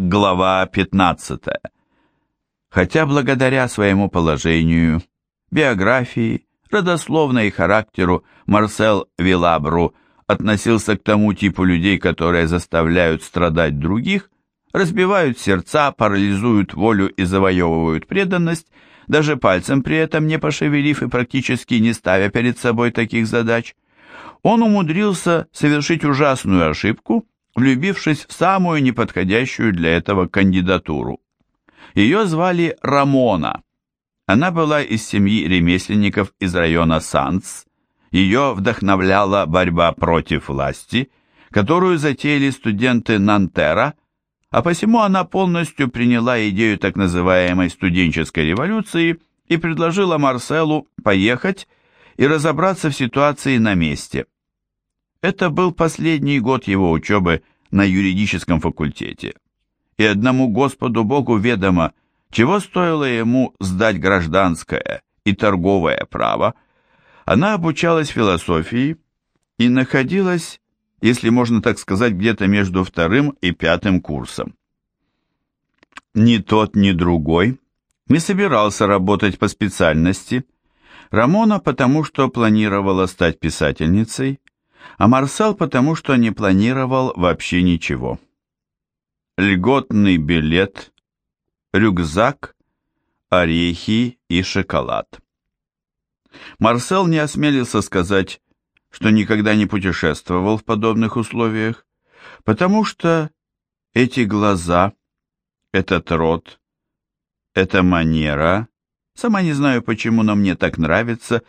Глава 15. Хотя благодаря своему положению, биографии, родословной и характеру Марсел Вилабру относился к тому типу людей, которые заставляют страдать других, разбивают сердца, парализуют волю и завоевывают преданность, даже пальцем при этом не пошевелив и практически не ставя перед собой таких задач, он умудрился совершить ужасную ошибку – влюбившись в самую неподходящую для этого кандидатуру. Ее звали Рамона. Она была из семьи ремесленников из района Санс. Ее вдохновляла борьба против власти, которую затеяли студенты Нантера, а посему она полностью приняла идею так называемой студенческой революции и предложила Марселу поехать и разобраться в ситуации на месте. Это был последний год его учебы на юридическом факультете. И одному Господу Богу ведомо, чего стоило ему сдать гражданское и торговое право. Она обучалась философии и находилась, если можно так сказать, где-то между вторым и пятым курсом. Ни тот, ни другой не собирался работать по специальности. Рамона потому, что планировала стать писательницей, а Марсел потому, что не планировал вообще ничего. Льготный билет, рюкзак, орехи и шоколад. Марсел не осмелился сказать, что никогда не путешествовал в подобных условиях, потому что эти глаза, этот рот, эта манера, сама не знаю почему, но мне так нравится.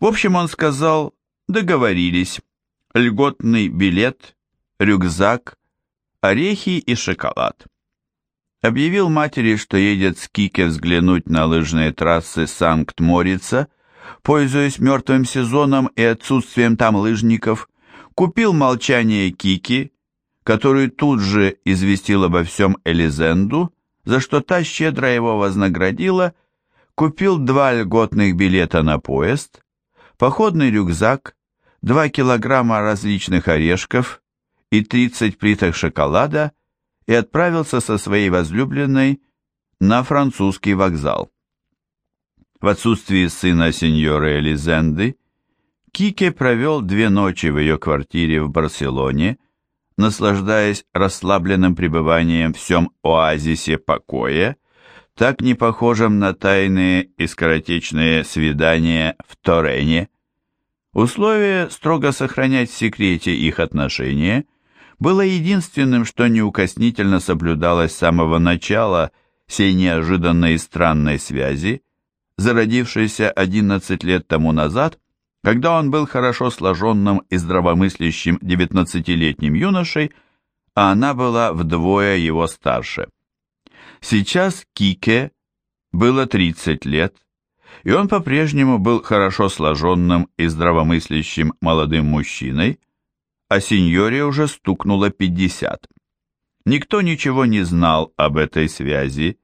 В общем, он сказал, договорились льготный билет, рюкзак, орехи и шоколад. Объявил матери, что едет с Кике взглянуть на лыжные трассы Санкт-Морица, пользуясь мертвым сезоном и отсутствием там лыжников, купил молчание Кики, которую тут же известил обо всем Элизенду, за что та щедро его вознаградила, купил два льготных билета на поезд, походный рюкзак, 2 килограмма различных орешков и 30 плиток шоколада и отправился со своей возлюбленной на французский вокзал. В отсутствии сына сеньоры Элизенды, Кике провел две ночи в ее квартире в Барселоне, наслаждаясь расслабленным пребыванием в всем оазисе покоя, так не похожим на тайные и скоротечные свидания в Торене. Условие строго сохранять в секрете их отношения было единственным, что неукоснительно соблюдалось с самого начала сей неожиданной и странной связи, зародившейся 11 лет тому назад, когда он был хорошо сложенным и здравомыслящим 19-летним юношей, а она была вдвое его старше. Сейчас Кике было 30 лет, и он по-прежнему был хорошо сложенным и здравомыслящим молодым мужчиной, а сеньоре уже стукнуло 50. Никто ничего не знал об этой связи,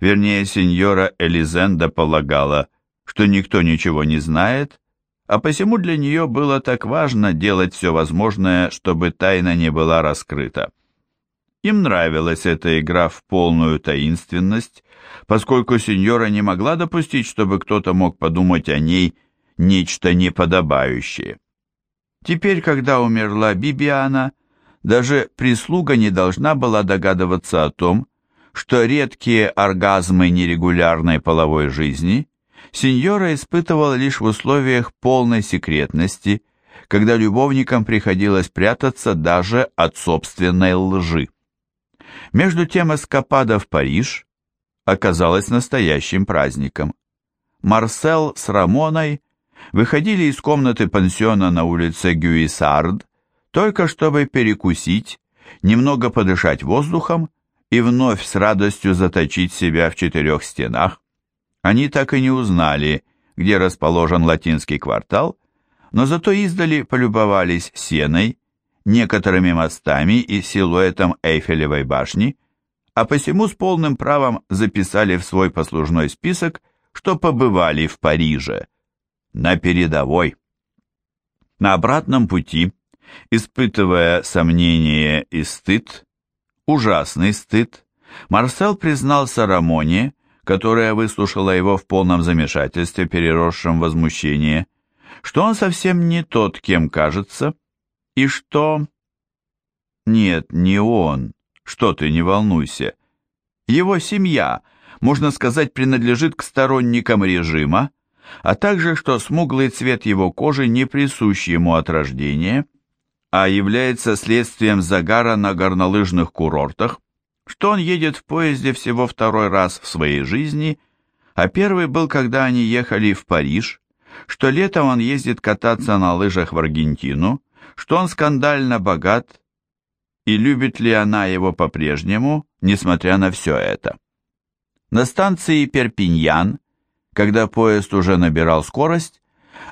вернее, сеньора Элизенда полагала, что никто ничего не знает, а посему для нее было так важно делать все возможное, чтобы тайна не была раскрыта. Им нравилась эта игра в полную таинственность, поскольку сеньора не могла допустить, чтобы кто-то мог подумать о ней нечто неподобающее. Теперь, когда умерла Бибиана, даже прислуга не должна была догадываться о том, что редкие оргазмы нерегулярной половой жизни сеньора испытывала лишь в условиях полной секретности, когда любовникам приходилось прятаться даже от собственной лжи. Между тем эскапада в Париж оказалась настоящим праздником. Марсел с Рамоной выходили из комнаты пансиона на улице Гюисард, только чтобы перекусить, немного подышать воздухом и вновь с радостью заточить себя в четырех стенах. Они так и не узнали, где расположен латинский квартал, но зато издали полюбовались сеной, некоторыми мостами и силуэтом Эйфелевой башни, а посему с полным правом записали в свой послужной список, что побывали в Париже, на передовой. На обратном пути, испытывая сомнение и стыд, ужасный стыд, Марсел признался Рамоне, которая выслушала его в полном замешательстве, переросшем возмущение, что он совсем не тот, кем кажется, и что... Нет, не он. Что ты, не волнуйся. Его семья, можно сказать, принадлежит к сторонникам режима, а также, что смуглый цвет его кожи не присущ ему от рождения, а является следствием загара на горнолыжных курортах, что он едет в поезде всего второй раз в своей жизни, а первый был, когда они ехали в Париж, что летом он ездит кататься на лыжах в Аргентину, что он скандально богат, и любит ли она его по-прежнему, несмотря на все это. На станции Перпиньян, когда поезд уже набирал скорость,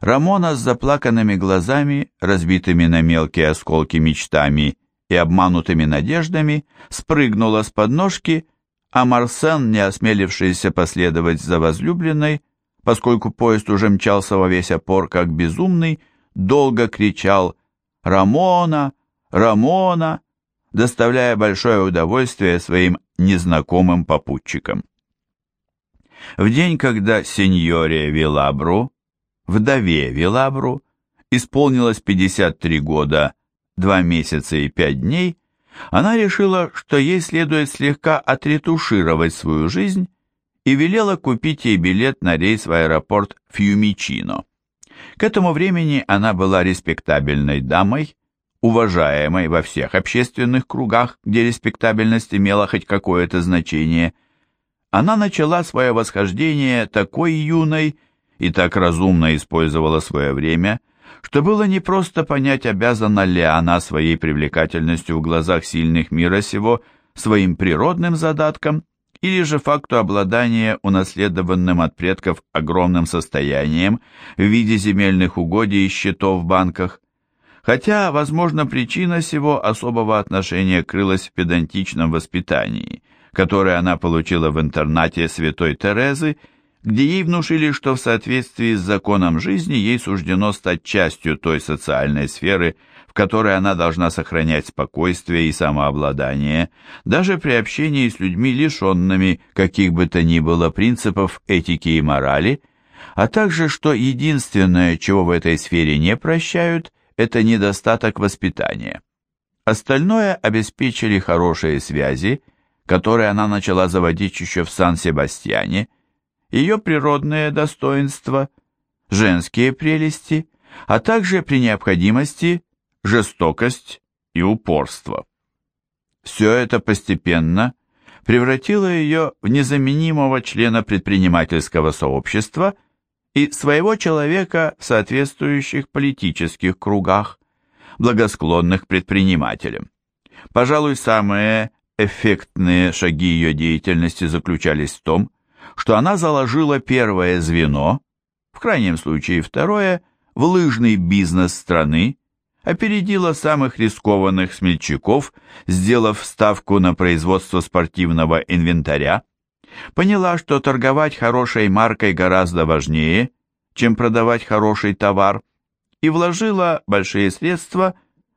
Рамона с заплаканными глазами, разбитыми на мелкие осколки мечтами и обманутыми надеждами, спрыгнула с подножки, а Марсен, не осмелившийся последовать за возлюбленной, поскольку поезд уже мчался во весь опор, как безумный, долго кричал «Рамона! Рамона!», доставляя большое удовольствие своим незнакомым попутчикам. В день, когда сеньоре Вилабру, вдове Вилабру, исполнилось 53 года, 2 месяца и 5 дней, она решила, что ей следует слегка отретушировать свою жизнь и велела купить ей билет на рейс в аэропорт Фьюмичино. К этому времени она была респектабельной дамой, уважаемой во всех общественных кругах, где респектабельность имела хоть какое-то значение. Она начала свое восхождение такой юной и так разумно использовала свое время, что было непросто понять, обязана ли она своей привлекательностью в глазах сильных мира сего своим природным задатком или же факту обладания унаследованным от предков огромным состоянием в виде земельных угодий и счетов в банках. Хотя, возможно, причина сего особого отношения крылась в педантичном воспитании, которое она получила в интернате Святой Терезы где ей внушили, что в соответствии с законом жизни ей суждено стать частью той социальной сферы, в которой она должна сохранять спокойствие и самообладание, даже при общении с людьми, лишенными каких бы то ни было принципов этики и морали, а также, что единственное, чего в этой сфере не прощают, это недостаток воспитания. Остальное обеспечили хорошие связи, которые она начала заводить еще в Сан-Себастьяне, ее природные достоинства, женские прелести, а также при необходимости жестокость и упорство. Все это постепенно превратило ее в незаменимого члена предпринимательского сообщества и своего человека в соответствующих политических кругах, благосклонных предпринимателям. Пожалуй, самые эффектные шаги ее деятельности заключались в том, что она заложила первое звено, в крайнем случае второе, в лыжный бизнес страны, опередила самых рискованных смельчаков, сделав ставку на производство спортивного инвентаря, поняла, что торговать хорошей маркой гораздо важнее, чем продавать хороший товар, и вложила большие средства,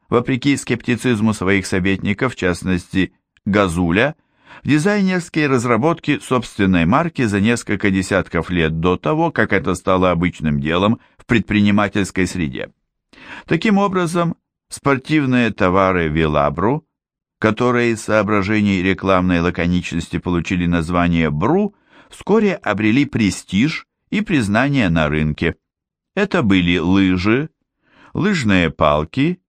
вопреки скептицизму своих советников, в частности Газуля, в дизайнерские разработки собственной марки за несколько десятков лет до того, как это стало обычным делом в предпринимательской среде. Таким образом, спортивные товары Вилабру, которые из соображений рекламной лаконичности получили название Бру, вскоре обрели престиж и признание на рынке. Это были лыжи, лыжные палки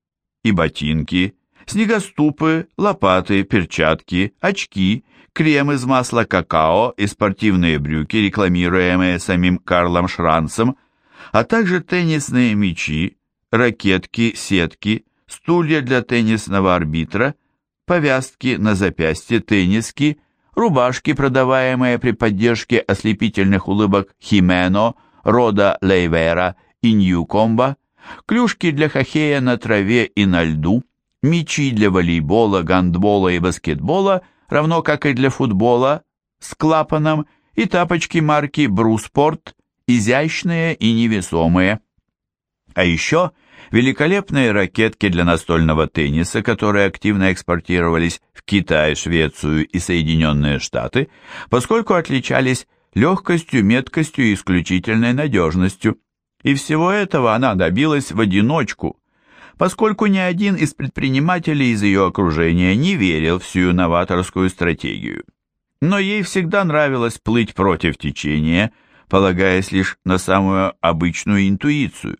и ботинки, снегоступы, лопаты, перчатки, очки, крем из масла какао и спортивные брюки, рекламируемые самим Карлом Шранцем, а также теннисные мячи, ракетки, сетки, стулья для теннисного арбитра, повязки на запястье, тенниски, рубашки, продаваемые при поддержке ослепительных улыбок Химено, Рода Лейвера и Ньюкомба, клюшки для хоккея на траве и на льду, мячи для волейбола, гандбола и баскетбола, равно как и для футбола, с клапаном и тапочки марки Бруспорт, изящные и невесомые. А еще великолепные ракетки для настольного тенниса, которые активно экспортировались в Китай, Швецию и Соединенные Штаты, поскольку отличались легкостью, меткостью и исключительной надежностью. И всего этого она добилась в одиночку, поскольку ни один из предпринимателей из ее окружения не верил в всю новаторскую стратегию. Но ей всегда нравилось плыть против течения, полагаясь лишь на самую обычную интуицию.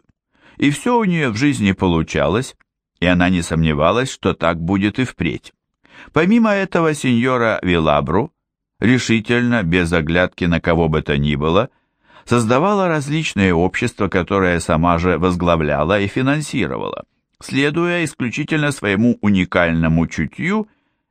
И все у нее в жизни получалось, и она не сомневалась, что так будет и впредь. Помимо этого, сеньора Вилабру, решительно, без оглядки на кого бы то ни было, создавала различные общества, которые сама же возглавляла и финансировала следуя исключительно своему уникальному чутью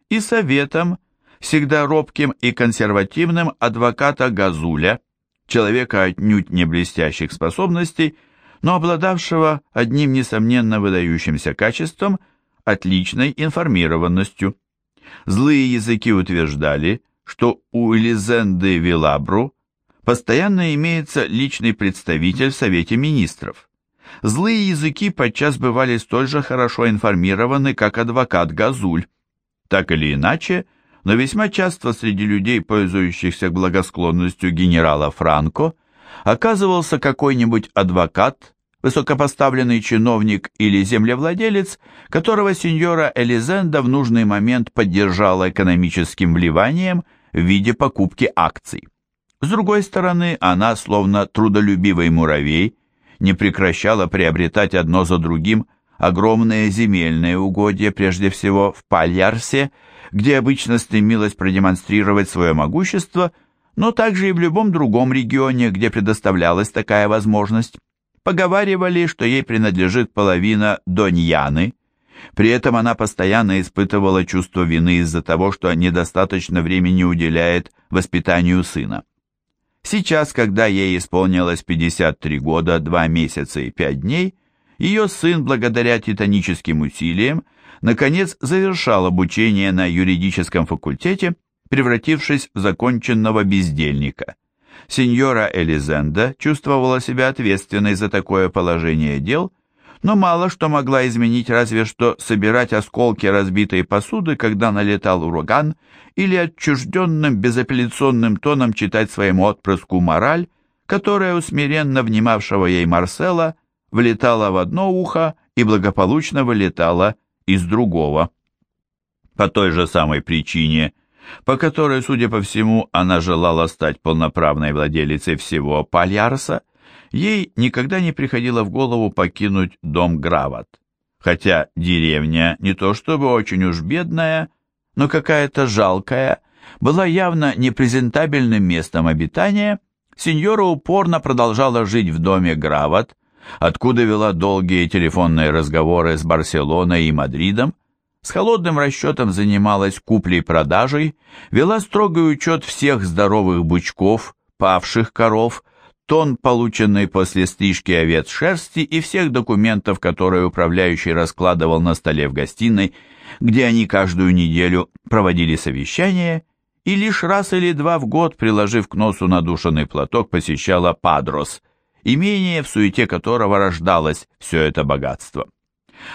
и советам, всегда робким и консервативным адвоката Газуля, человека отнюдь не блестящих способностей, но обладавшего одним несомненно выдающимся качеством – отличной информированностью. Злые языки утверждали, что у Элизенды Вилабру постоянно имеется личный представитель в Совете Министров. Злые языки подчас бывали столь же хорошо информированы, как адвокат Газуль. Так или иначе, но весьма часто среди людей, пользующихся благосклонностью генерала Франко, оказывался какой-нибудь адвокат, высокопоставленный чиновник или землевладелец, которого сеньора Элизенда в нужный момент поддержала экономическим вливанием в виде покупки акций. С другой стороны, она, словно трудолюбивый муравей, не прекращала приобретать одно за другим огромные земельные угодья, прежде всего в Пальярсе, где обычно стремилась продемонстрировать свое могущество, но также и в любом другом регионе, где предоставлялась такая возможность. Поговаривали, что ей принадлежит половина Доньяны. При этом она постоянно испытывала чувство вины из-за того, что недостаточно времени уделяет воспитанию сына. Сейчас, когда ей исполнилось 53 года, 2 месяца и 5 дней, ее сын, благодаря титаническим усилиям, наконец завершал обучение на юридическом факультете, превратившись в законченного бездельника. Сеньора Элизенда чувствовала себя ответственной за такое положение дел но мало что могла изменить разве что собирать осколки разбитой посуды, когда налетал ураган, или отчужденным безапелляционным тоном читать своему отпрыску мораль, которая у смиренно внимавшего ей Марсела влетала в одно ухо и благополучно вылетала из другого. По той же самой причине, по которой, судя по всему, она желала стать полноправной владелицей всего Пальярса, Ей никогда не приходило в голову покинуть дом Грават. Хотя деревня, не то чтобы очень уж бедная, но какая-то жалкая, была явно непрезентабельным местом обитания, сеньора упорно продолжала жить в доме Грават, откуда вела долгие телефонные разговоры с Барселоной и Мадридом, с холодным расчетом занималась куплей-продажей, вела строгий учет всех здоровых бычков, павших коров, тон, полученный после стрижки овец шерсти и всех документов, которые управляющий раскладывал на столе в гостиной, где они каждую неделю проводили совещание, и лишь раз или два в год, приложив к носу надушенный платок, посещала Падрос, имение, в суете которого рождалось все это богатство.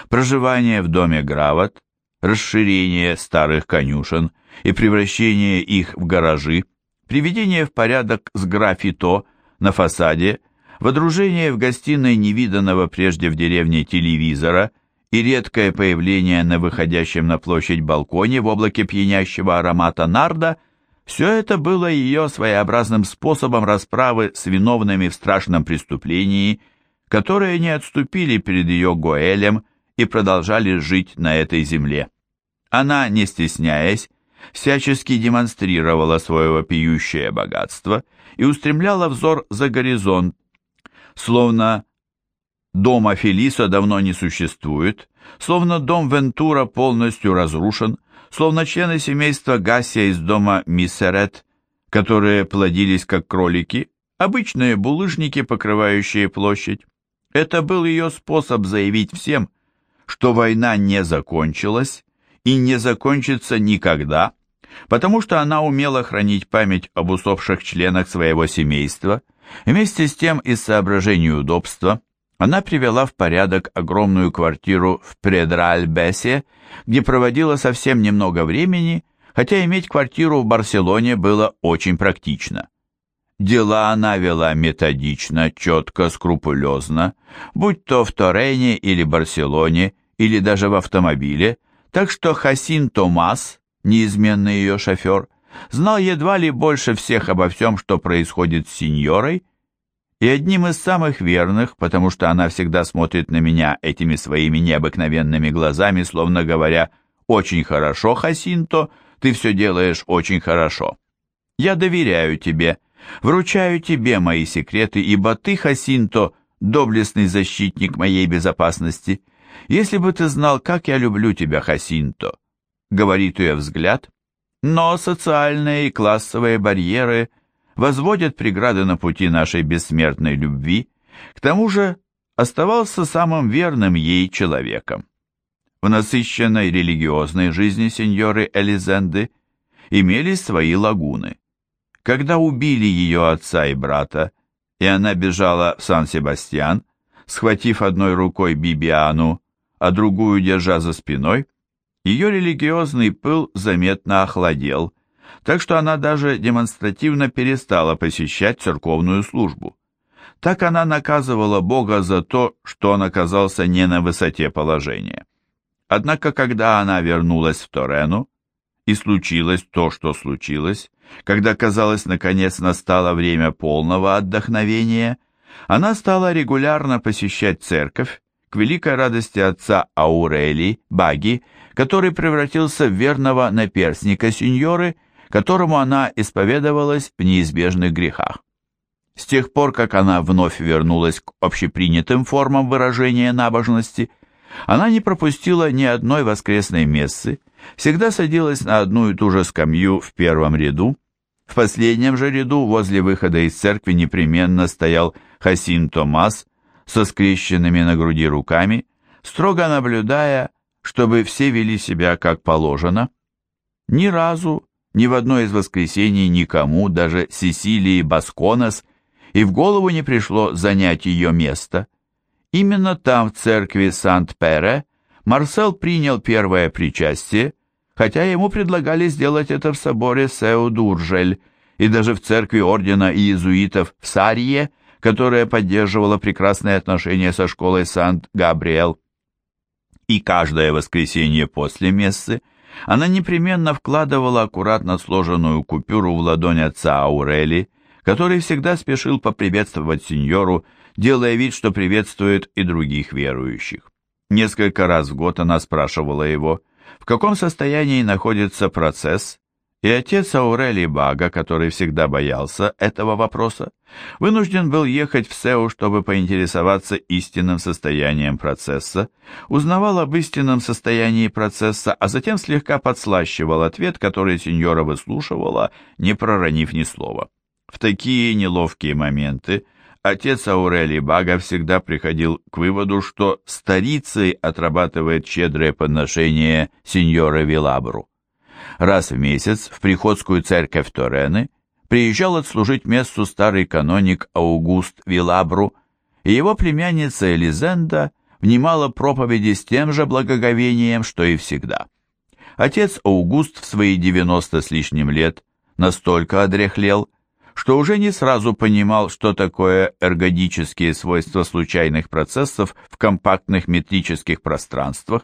Проживание в доме Грават, расширение старых конюшен и превращение их в гаражи, приведение в порядок с граффито – на фасаде, водружение в гостиной невиданного прежде в деревне телевизора и редкое появление на выходящем на площадь балконе в облаке пьянящего аромата нарда – все это было ее своеобразным способом расправы с виновными в страшном преступлении, которые не отступили перед ее Гоэлем и продолжали жить на этой земле. Она, не стесняясь, всячески демонстрировала свое вопиющее богатство и устремляла взор за горизонт, словно дома Фелиса давно не существует, словно дом Вентура полностью разрушен, словно члены семейства Гасия из дома Миссерет, которые плодились как кролики, обычные булыжники, покрывающие площадь. Это был ее способ заявить всем, что война не закончилась и не закончится никогда, потому что она умела хранить память об усопших членах своего семейства, вместе с тем из соображений удобства Она привела в порядок огромную квартиру в Предральбесе, где проводила совсем немного времени, хотя иметь квартиру в Барселоне было очень практично. Дела она вела методично, четко, скрупулезно, будь то в Торене или Барселоне, или даже в автомобиле, так что Хасин Томас, неизменный ее шофер, знал едва ли больше всех обо всем, что происходит с сеньорой, и одним из самых верных, потому что она всегда смотрит на меня этими своими необыкновенными глазами, словно говоря «Очень хорошо, Хасинто, ты все делаешь очень хорошо. Я доверяю тебе, вручаю тебе мои секреты, ибо ты, Хасинто, доблестный защитник моей безопасности. Если бы ты знал, как я люблю тебя, Хасинто», — говорит ее взгляд, но социальные и классовые барьеры возводят преграды на пути нашей бессмертной любви, к тому же оставался самым верным ей человеком. В насыщенной религиозной жизни сеньоры Элизенды имелись свои лагуны. Когда убили ее отца и брата, и она бежала в Сан-Себастьян, схватив одной рукой Бибиану, а другую держа за спиной, ее религиозный пыл заметно охладел, так что она даже демонстративно перестала посещать церковную службу. Так она наказывала Бога за то, что он оказался не на высоте положения. Однако, когда она вернулась в Торену, и случилось то, что случилось, когда, казалось, наконец настало время полного отдохновения, она стала регулярно посещать церковь, к великой радости отца Аурели, Баги, который превратился в верного наперсника сеньоры, которому она исповедовалась в неизбежных грехах. С тех пор, как она вновь вернулась к общепринятым формам выражения набожности, она не пропустила ни одной воскресной мессы, всегда садилась на одну и ту же скамью в первом ряду. В последнем же ряду возле выхода из церкви непременно стоял Хасин Томас со скрещенными на груди руками, строго наблюдая чтобы все вели себя как положено. Ни разу, ни в одно из воскресений никому, даже Сесилии Басконос, и в голову не пришло занять ее место. Именно там, в церкви Сант-Пере, Марсел принял первое причастие, хотя ему предлагали сделать это в соборе Сеудуржель и даже в церкви ордена иезуитов в Сарье, которая поддерживала прекрасные отношения со школой Сант-Габриэл и каждое воскресенье после мессы она непременно вкладывала аккуратно сложенную купюру в ладонь отца Аурели, который всегда спешил поприветствовать сеньору, делая вид, что приветствует и других верующих. Несколько раз в год она спрашивала его, в каком состоянии находится процесс, и отец Аурелий Бага, который всегда боялся этого вопроса, вынужден был ехать в Сеу, чтобы поинтересоваться истинным состоянием процесса, узнавал об истинном состоянии процесса, а затем слегка подслащивал ответ, который сеньора выслушивала, не проронив ни слова. В такие неловкие моменты отец Аурелий Бага всегда приходил к выводу, что старицей отрабатывает щедрое подношение сеньора Вилабру. Раз в месяц в приходскую церковь Торены приезжал отслужить мессу старый каноник Аугуст Вилабру, и его племянница Элизенда внимала проповеди с тем же благоговением, что и всегда. Отец Аугуст в свои 90 с лишним лет настолько одряхлел, что уже не сразу понимал, что такое эргодические свойства случайных процессов в компактных метрических пространствах.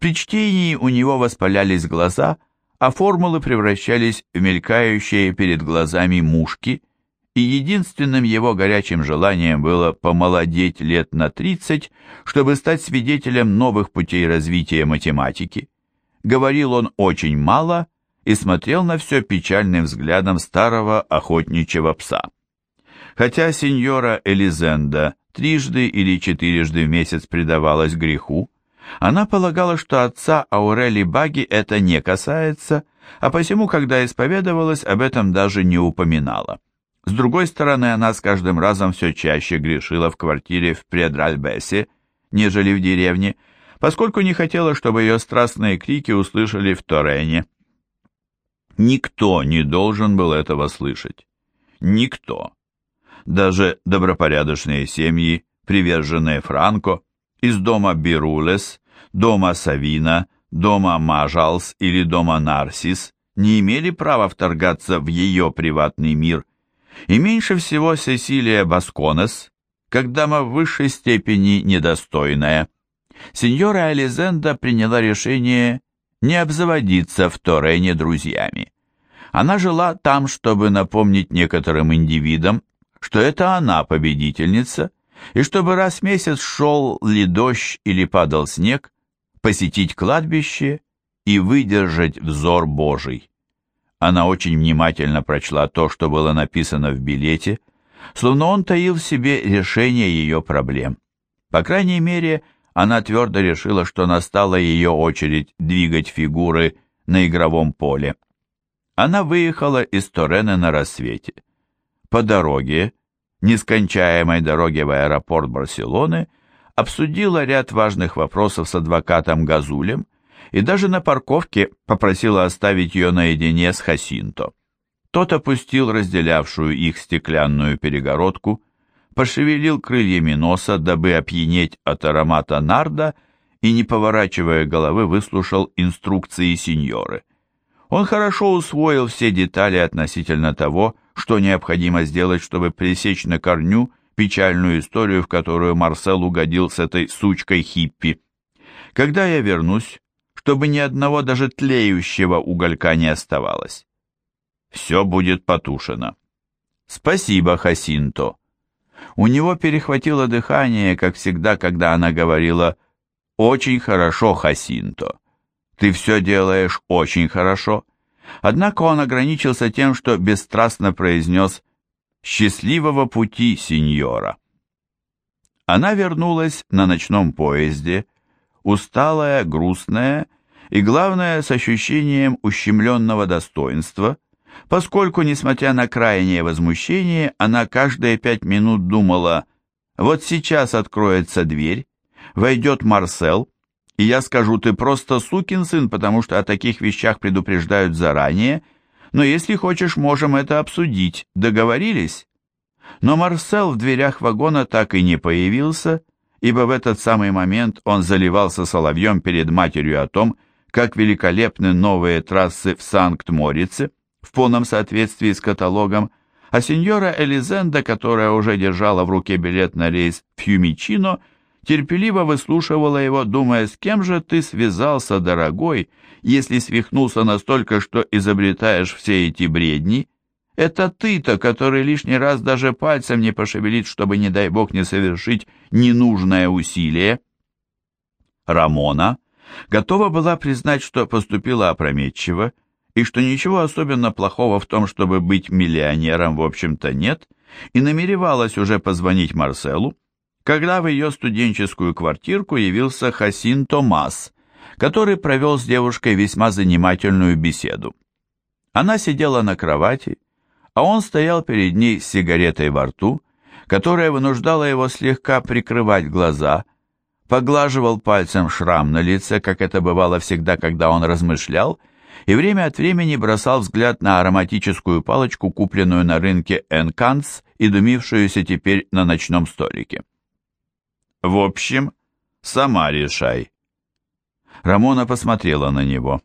При чтении у него воспалялись глаза, а формулы превращались в мелькающие перед глазами мушки, и единственным его горячим желанием было помолодеть лет на 30, чтобы стать свидетелем новых путей развития математики. Говорил он очень мало и смотрел на все печальным взглядом старого охотничьего пса. Хотя сеньора Элизенда трижды или четырежды в месяц предавалась греху, она полагала, что отца Аурели Баги это не касается, а посему, когда исповедовалась, об этом даже не упоминала. С другой стороны, она с каждым разом все чаще грешила в квартире в Предральбесе, нежели в деревне, поскольку не хотела, чтобы ее страстные крики услышали в Торене. Никто не должен был этого слышать. Никто. Даже добропорядочные семьи приверженные Франко, из дома Бирулес, дома Савина, дома Мажалс или дома Нарсис не имели права вторгаться в ее приватный мир, и меньше всего Сесилия Басконес, как дама в высшей степени недостойная. Сеньора Элизенда приняла решение не обзаводиться в Торене друзьями. Она жила там, чтобы напомнить некоторым индивидам, что это она победительница, и чтобы раз в месяц шел ли дождь или падал снег, посетить кладбище и выдержать взор Божий. Она очень внимательно прочла то, что было написано в билете, словно он таил в себе решение ее проблем. По крайней мере, она твердо решила, что настала ее очередь двигать фигуры на игровом поле. Она выехала из Торена на рассвете. По дороге, нескончаемой дороге в аэропорт Барселоны, обсудила ряд важных вопросов с адвокатом Газулем и даже на парковке попросила оставить ее наедине с Хасинто. Тот опустил разделявшую их стеклянную перегородку, пошевелил крыльями носа, дабы опьянеть от аромата нарда, и, не поворачивая головы, выслушал инструкции сеньоры. Он хорошо усвоил все детали относительно того, что необходимо сделать, чтобы пресечь на корню печальную историю, в которую Марсел угодил с этой сучкой хиппи. Когда я вернусь, чтобы ни одного даже тлеющего уголька не оставалось. Все будет потушено. Спасибо, Хасинто. У него перехватило дыхание, как всегда, когда она говорила «Очень хорошо, Хасинто. Ты все делаешь очень хорошо». Однако он ограничился тем, что бесстрастно произнес «Счастливого пути, сеньора». Она вернулась на ночном поезде, усталая, грустная и, главное, с ощущением ущемленного достоинства, поскольку, несмотря на крайнее возмущение, она каждые пять минут думала «Вот сейчас откроется дверь, войдет Марсел, и я скажу, ты просто сукин сын, потому что о таких вещах предупреждают заранее, но если хочешь, можем это обсудить. Договорились?» Но Марсел в дверях вагона так и не появился, ибо в этот самый момент он заливался соловьем перед матерью о том, как великолепны новые трассы в Санкт-Морице, в полном соответствии с каталогом, а сеньора Элизенда, которая уже держала в руке билет на рейс в Фьюмичино, терпеливо выслушивала его, думая, с кем же ты связался, дорогой, если свихнулся настолько, что изобретаешь все эти бредни? Это ты-то, который лишний раз даже пальцем не пошевелит, чтобы, не дай бог, не совершить ненужное усилие. Рамона готова была признать, что поступила опрометчиво, и что ничего особенно плохого в том, чтобы быть миллионером, в общем-то, нет, и намеревалась уже позвонить Марселу, когда в ее студенческую квартирку явился Хасин Томас, который провел с девушкой весьма занимательную беседу. Она сидела на кровати, а он стоял перед ней с сигаретой во рту, которая вынуждала его слегка прикрывать глаза, поглаживал пальцем шрам на лице, как это бывало всегда, когда он размышлял, и время от времени бросал взгляд на ароматическую палочку, купленную на рынке Энканс и дымившуюся теперь на ночном столике. «В общем, сама решай». Рамона посмотрела на него.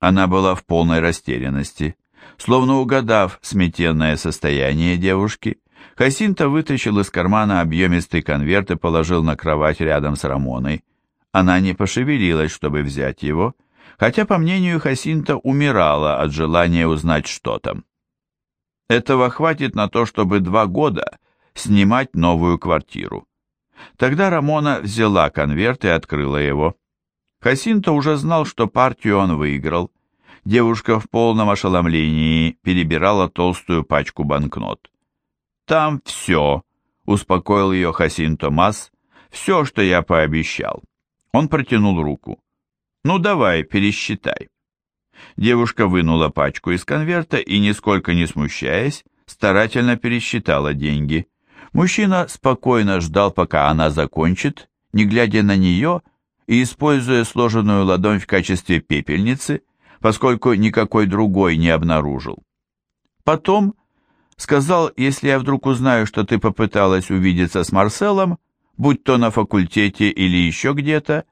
Она была в полной растерянности. Словно угадав сметенное состояние девушки, Хасинта вытащил из кармана объемистый конверт и положил на кровать рядом с Рамоной. Она не пошевелилась, чтобы взять его, хотя, по мнению Хасинта, умирала от желания узнать, что там. Этого хватит на то, чтобы два года снимать новую квартиру. Тогда Рамона взяла конверт и открыла его. Хасинто уже знал, что партию он выиграл, девушка в полном ошеломлении перебирала толстую пачку банкнот. «Там все», — успокоил ее Хасин Томас, — «все, что я пообещал». Он протянул руку. «Ну давай, пересчитай». Девушка вынула пачку из конверта и, нисколько не смущаясь, старательно пересчитала деньги. Мужчина спокойно ждал, пока она закончит, не глядя на нее и используя сложенную ладонь в качестве пепельницы, поскольку никакой другой не обнаружил. Потом сказал, если я вдруг узнаю, что ты попыталась увидеться с Марселом, будь то на факультете или еще где-то,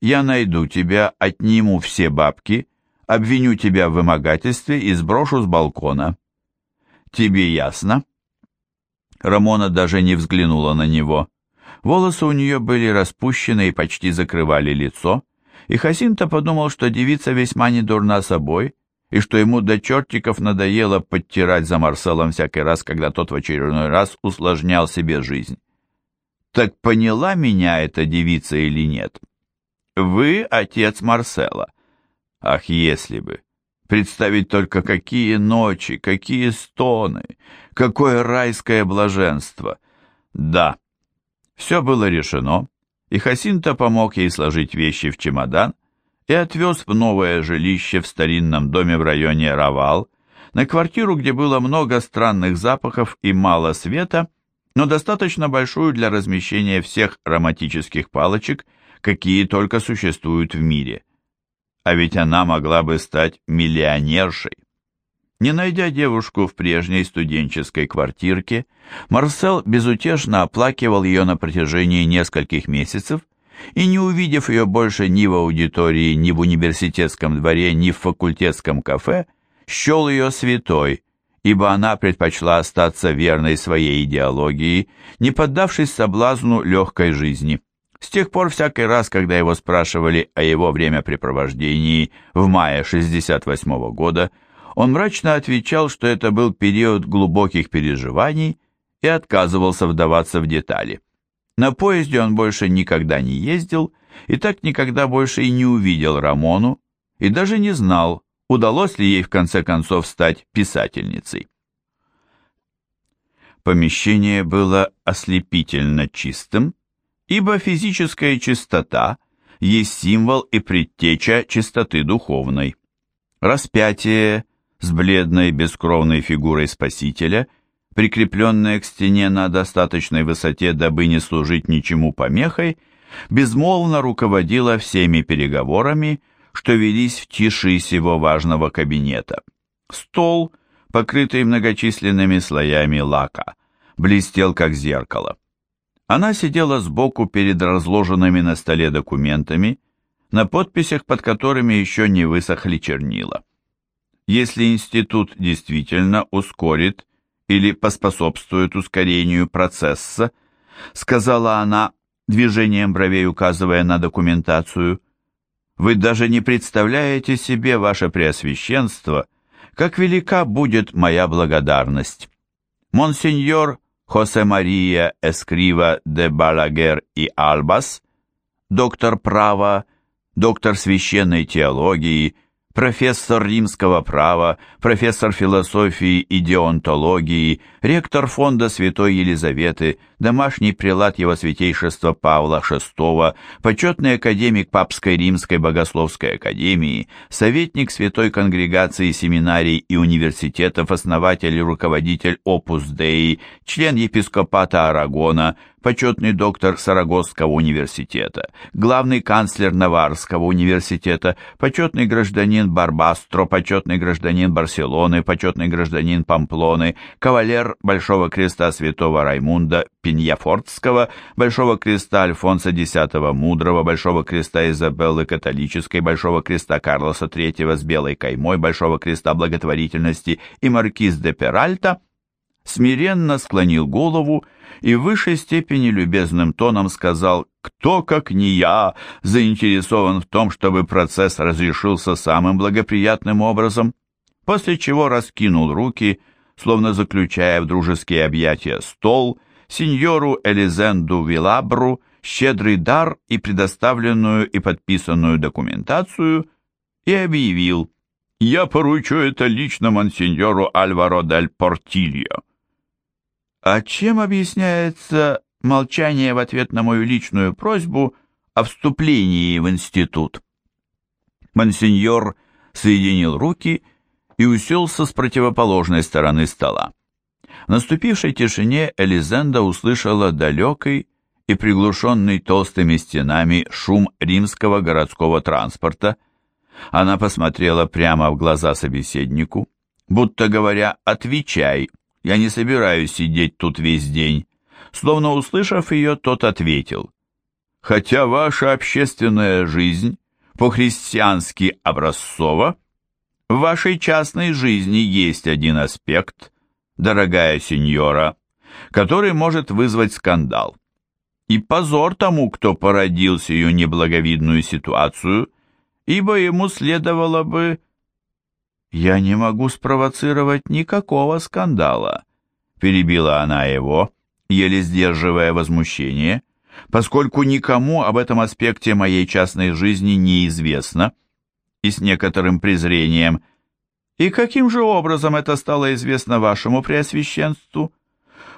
я найду тебя, отниму все бабки, обвиню тебя в вымогательстве и сброшу с балкона. Тебе ясно?» Рамона даже не взглянула на него. Волосы у нее были распущены и почти закрывали лицо, и Хасинта подумал, что девица весьма не дурна собой, и что ему до чертиков надоело подтирать за Марселом всякий раз, когда тот в очередной раз усложнял себе жизнь. Так поняла меня эта девица или нет? Вы отец Марсела. Ах, если бы! Представить только, какие ночи, какие стоны, какое райское блаженство. Да, все было решено, и Хасинта помог ей сложить вещи в чемодан и отвез в новое жилище в старинном доме в районе Равал, на квартиру, где было много странных запахов и мало света, но достаточно большую для размещения всех романтических палочек, какие только существуют в мире. А ведь она могла бы стать миллионершей. Не найдя девушку в прежней студенческой квартирке, Марсел безутешно оплакивал ее на протяжении нескольких месяцев и, не увидев ее больше ни в аудитории, ни в университетском дворе, ни в факультетском кафе, счел ее святой, ибо она предпочла остаться верной своей идеологии, не поддавшись соблазну легкой жизни. С тех пор всякий раз, когда его спрашивали о его времяпрепровождении в мае 68 -го года, он мрачно отвечал, что это был период глубоких переживаний и отказывался вдаваться в детали. На поезде он больше никогда не ездил и так никогда больше и не увидел Рамону, и даже не знал, удалось ли ей в конце концов стать писательницей. Помещение было ослепительно чистым, ибо физическая чистота есть символ и предтеча чистоты духовной. Распятие с бледной бескровной фигурой Спасителя, прикрепленное к стене на достаточной высоте, дабы не служить ничему помехой, безмолвно руководило всеми переговорами, что велись в тиши сего важного кабинета. Стол, покрытый многочисленными слоями лака, блестел как зеркало. Она сидела сбоку перед разложенными на столе документами, на подписях под которыми еще не высохли чернила. Если институт действительно ускорит или поспособствует ускорению процесса, сказала она, движением бровей указывая на документацию, вы даже не представляете себе, ваше преосвященство, как велика будет моя благодарность. Монсеньор Хосе Мария Эскрива де Балагер и Альбас, доктор права, доктор священной теологии, профессор римского права, профессор философии и деонтологии, ректор фонда Святой Елизаветы, домашний прелат его святейшества Павла VI, почетный академик Папской Римской Богословской Академии, советник Святой Конгрегации семинарий и университетов, основатель и руководитель Опус Деи, член епископата Арагона, почетный доктор Сарагосского университета, главный канцлер Наварского университета, почетный гражданин Барбастро, почетный гражданин Барселоны, почетный гражданин Памплоны, кавалер Большого Креста Святого Раймунда Пиньяфортского, Большого Креста Альфонса X Мудрого, Большого Креста Изабеллы Католической, Большого Креста Карлоса III с белой каймой, Большого Креста Благотворительности и Маркиз де Перальта, смиренно склонил голову и в высшей степени любезным тоном сказал «Кто, как не я, заинтересован в том, чтобы процесс разрешился самым благоприятным образом?» После чего раскинул руки, словно заключая в дружеские объятия стол, сеньору Элизенду Вилабру щедрый дар и предоставленную и подписанную документацию и объявил «Я поручу это лично монсеньору Альваро дель Портильо». А чем объясняется молчание в ответ на мою личную просьбу о вступлении в институт? Монсеньор соединил руки и уселся с противоположной стороны стола. В наступившей тишине Элизенда услышала далекий и приглушенный толстыми стенами шум римского городского транспорта. Она посмотрела прямо в глаза собеседнику, будто говоря «отвечай», я не собираюсь сидеть тут весь день. Словно услышав ее, тот ответил. «Хотя ваша общественная жизнь по-христиански образцова, в вашей частной жизни есть один аспект, дорогая сеньора, который может вызвать скандал. И позор тому, кто породил сию неблаговидную ситуацию, ибо ему следовало бы... «Я не могу спровоцировать никакого скандала», — перебила она его, еле сдерживая возмущение, поскольку никому об этом аспекте моей частной жизни неизвестно, и с некоторым презрением. «И каким же образом это стало известно вашему преосвященству?»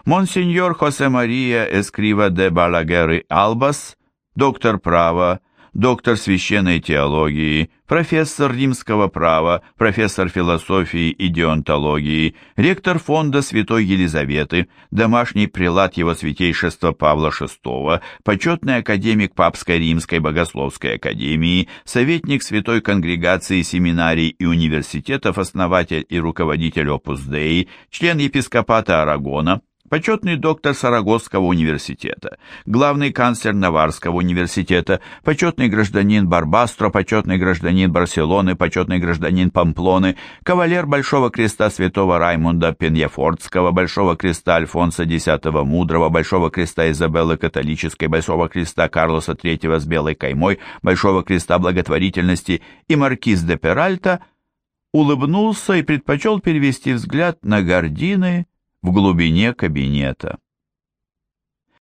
Монсеньор Хосе Мария Эскрива де Балагер Албас, доктор права, доктор священной теологии, профессор римского права, профессор философии и деонтологии, ректор фонда Святой Елизаветы, домашний прилад его святейшества Павла VI, почетный академик Папской Римской Богословской Академии, советник Святой Конгрегации семинарий и университетов, основатель и руководитель Опус Деи, член епископата Арагона, почетный доктор Сарагосского университета, главный канцлер Наварского университета, почетный гражданин Барбастро, почетный гражданин Барселоны, почетный гражданин Памплоны, кавалер Большого креста святого Раймунда Пеньяфордского, Большого креста Альфонса X Мудрого, Большого креста Изабеллы Католической, Большого креста Карлоса III с белой каймой, Большого креста благотворительности и маркиз де Перальта, улыбнулся и предпочел перевести взгляд на гардины, в глубине кабинета.